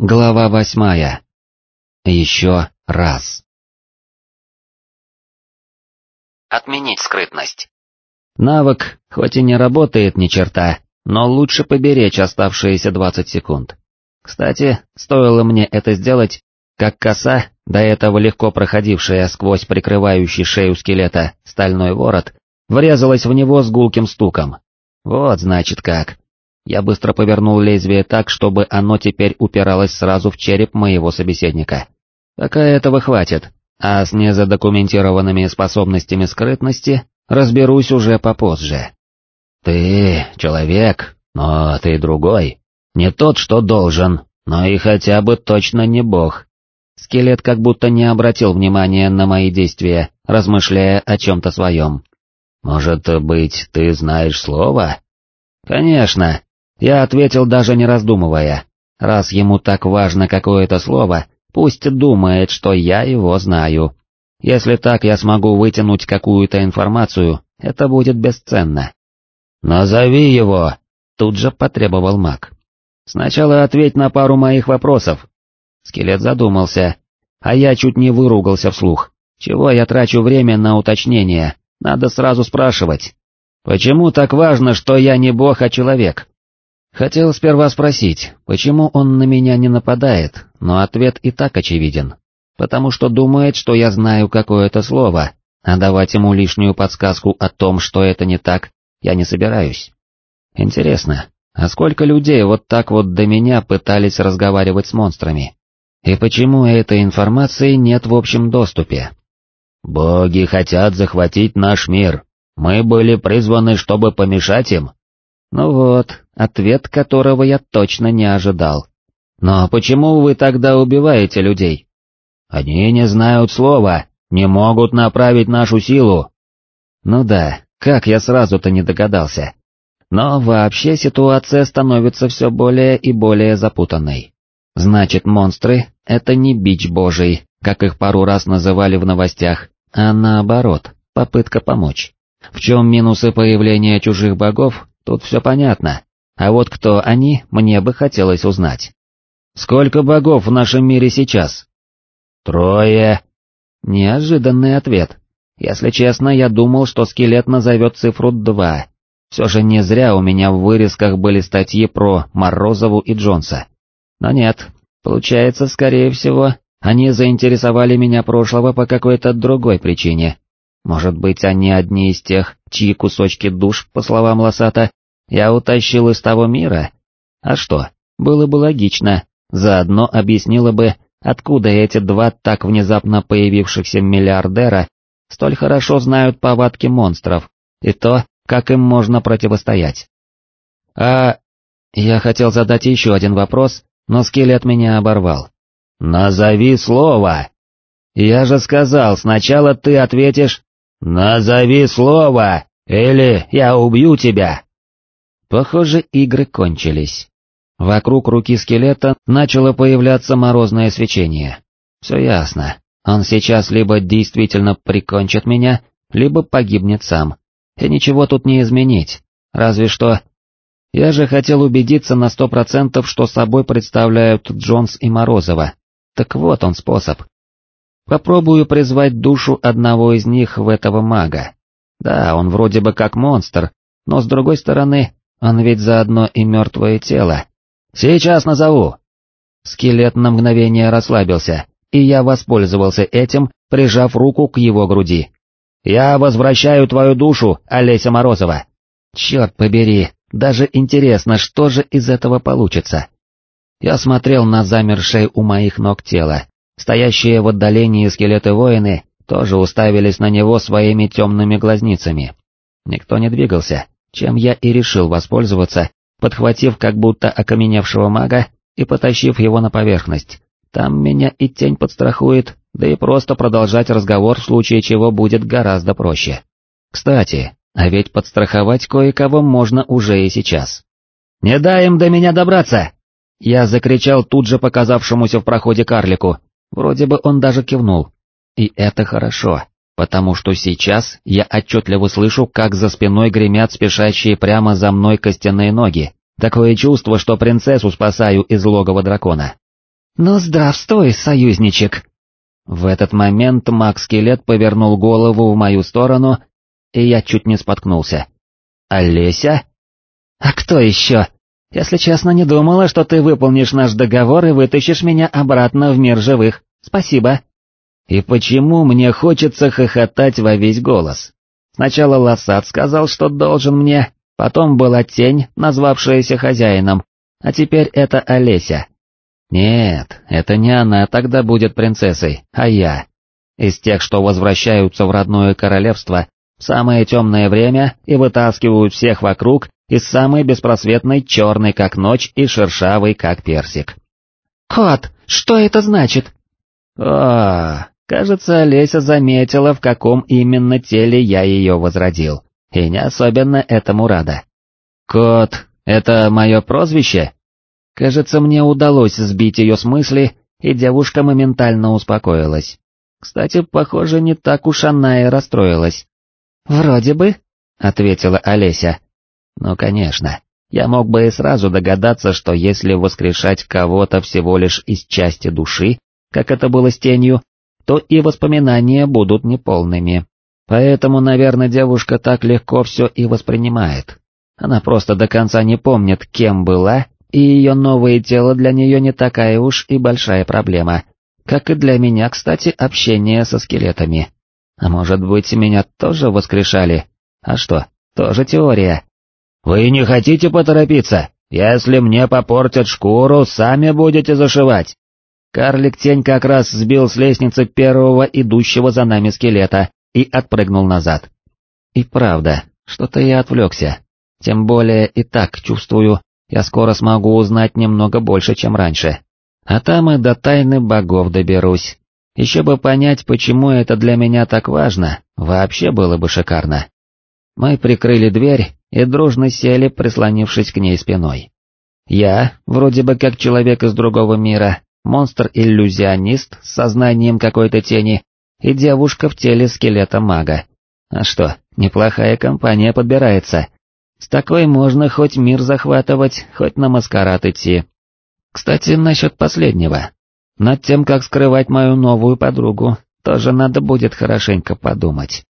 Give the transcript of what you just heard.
Глава восьмая. Еще раз. Отменить скрытность. Навык, хоть и не работает ни черта, но лучше поберечь оставшиеся 20 секунд. Кстати, стоило мне это сделать, как коса, до этого легко проходившая сквозь прикрывающий шею скелета стальной ворот, врезалась в него с гулким стуком. Вот значит как. Я быстро повернул лезвие так, чтобы оно теперь упиралось сразу в череп моего собеседника. Пока этого хватит, а с незадокументированными способностями скрытности разберусь уже попозже. Ты человек, но ты другой. Не тот, что должен, но и хотя бы точно не бог. Скелет как будто не обратил внимания на мои действия, размышляя о чем-то своем. «Может быть, ты знаешь слово?» «Конечно, я ответил даже не раздумывая. Раз ему так важно какое-то слово, пусть думает, что я его знаю. Если так я смогу вытянуть какую-то информацию, это будет бесценно. «Назови его!» — тут же потребовал маг. «Сначала ответь на пару моих вопросов». Скелет задумался, а я чуть не выругался вслух. Чего я трачу время на уточнение, надо сразу спрашивать. Почему так важно, что я не бог, а человек? Хотел сперва спросить, почему он на меня не нападает, но ответ и так очевиден. Потому что думает, что я знаю какое-то слово, а давать ему лишнюю подсказку о том, что это не так, я не собираюсь. Интересно, а сколько людей вот так вот до меня пытались разговаривать с монстрами? И почему этой информации нет в общем доступе? «Боги хотят захватить наш мир. Мы были призваны, чтобы помешать им». Ну вот, ответ которого я точно не ожидал. Но почему вы тогда убиваете людей? Они не знают слова, не могут направить нашу силу. Ну да, как я сразу-то не догадался. Но вообще ситуация становится все более и более запутанной. Значит, монстры — это не бич божий, как их пару раз называли в новостях, а наоборот, попытка помочь. В чем минусы появления чужих богов, тут все понятно, а вот кто они, мне бы хотелось узнать. Сколько богов в нашем мире сейчас? Трое. Неожиданный ответ. Если честно, я думал, что скелет назовет цифру два. Все же не зря у меня в вырезках были статьи про Морозову и Джонса. Но нет, получается, скорее всего, они заинтересовали меня прошлого по какой-то другой причине. Может быть, они одни из тех, чьи кусочки душ, по словам Лосата, я утащил из того мира? А что, было бы логично, заодно объяснило бы, откуда эти два так внезапно появившихся миллиардера столь хорошо знают повадки монстров, и то, как им можно противостоять. А... Я хотел задать еще один вопрос, но скелет меня оборвал. «Назови слово!» «Я же сказал, сначала ты ответишь...» «Назови слово, или я убью тебя!» Похоже, игры кончились. Вокруг руки скелета начало появляться морозное свечение. Все ясно, он сейчас либо действительно прикончит меня, либо погибнет сам. И ничего тут не изменить, разве что... Я же хотел убедиться на сто процентов, что собой представляют Джонс и Морозова. Так вот он способ. Попробую призвать душу одного из них в этого мага. Да, он вроде бы как монстр, но с другой стороны, он ведь заодно и мертвое тело. Сейчас назову. Скелет на мгновение расслабился, и я воспользовался этим, прижав руку к его груди. «Я возвращаю твою душу, Олеся Морозова!» «Черт побери, даже интересно, что же из этого получится?» Я смотрел на замершее у моих ног тело. Стоящие в отдалении скелеты воины тоже уставились на него своими темными глазницами. Никто не двигался, чем я и решил воспользоваться, подхватив как будто окаменевшего мага и потащив его на поверхность. Там меня и тень подстрахует, да и просто продолжать разговор в случае чего будет гораздо проще. Кстати, а ведь подстраховать кое-кого можно уже и сейчас. «Не дай им до меня добраться!» Я закричал тут же показавшемуся в проходе карлику, вроде бы он даже кивнул. И это хорошо, потому что сейчас я отчетливо слышу, как за спиной гремят спешащие прямо за мной костяные ноги. Такое чувство, что принцессу спасаю из логова дракона. «Ну здравствуй, союзничек!» В этот момент маг-скелет повернул голову в мою сторону, и я чуть не споткнулся. «Олеся?» «А кто еще? Если честно, не думала, что ты выполнишь наш договор и вытащишь меня обратно в мир живых. Спасибо». И почему мне хочется хохотать во весь голос? Сначала Лосат сказал, что должен мне, потом была тень, назвавшаяся хозяином, а теперь это Олеся. Нет, это не она тогда будет принцессой, а я. Из тех, что возвращаются в родное королевство в самое темное время и вытаскивают всех вокруг из самой беспросветной черной как ночь и шершавой как персик. «Кот, что это значит?» «О, кажется, Олеся заметила, в каком именно теле я ее возродил, и не особенно этому рада. Кот, это мое прозвище?» Кажется, мне удалось сбить ее с мысли, и девушка моментально успокоилась. Кстати, похоже, не так уж она и расстроилась. «Вроде бы», — ответила Олеся. «Ну, конечно, я мог бы и сразу догадаться, что если воскрешать кого-то всего лишь из части души, как это было с тенью, то и воспоминания будут неполными. Поэтому, наверное, девушка так легко все и воспринимает. Она просто до конца не помнит, кем была, и ее новое тело для нее не такая уж и большая проблема, как и для меня, кстати, общение со скелетами. А может быть, меня тоже воскрешали? А что, тоже теория? Вы не хотите поторопиться? Если мне попортят шкуру, сами будете зашивать. Карлик-тень как раз сбил с лестницы первого идущего за нами скелета и отпрыгнул назад. И правда, что-то я отвлекся. Тем более и так чувствую, я скоро смогу узнать немного больше, чем раньше. А там и до тайны богов доберусь. Еще бы понять, почему это для меня так важно, вообще было бы шикарно. Мы прикрыли дверь и дружно сели, прислонившись к ней спиной. Я, вроде бы как человек из другого мира, монстр-иллюзионист с сознанием какой-то тени, и девушка в теле скелета мага. А что, неплохая компания подбирается. С такой можно хоть мир захватывать, хоть на маскарад идти. Кстати, насчет последнего. Над тем, как скрывать мою новую подругу, тоже надо будет хорошенько подумать.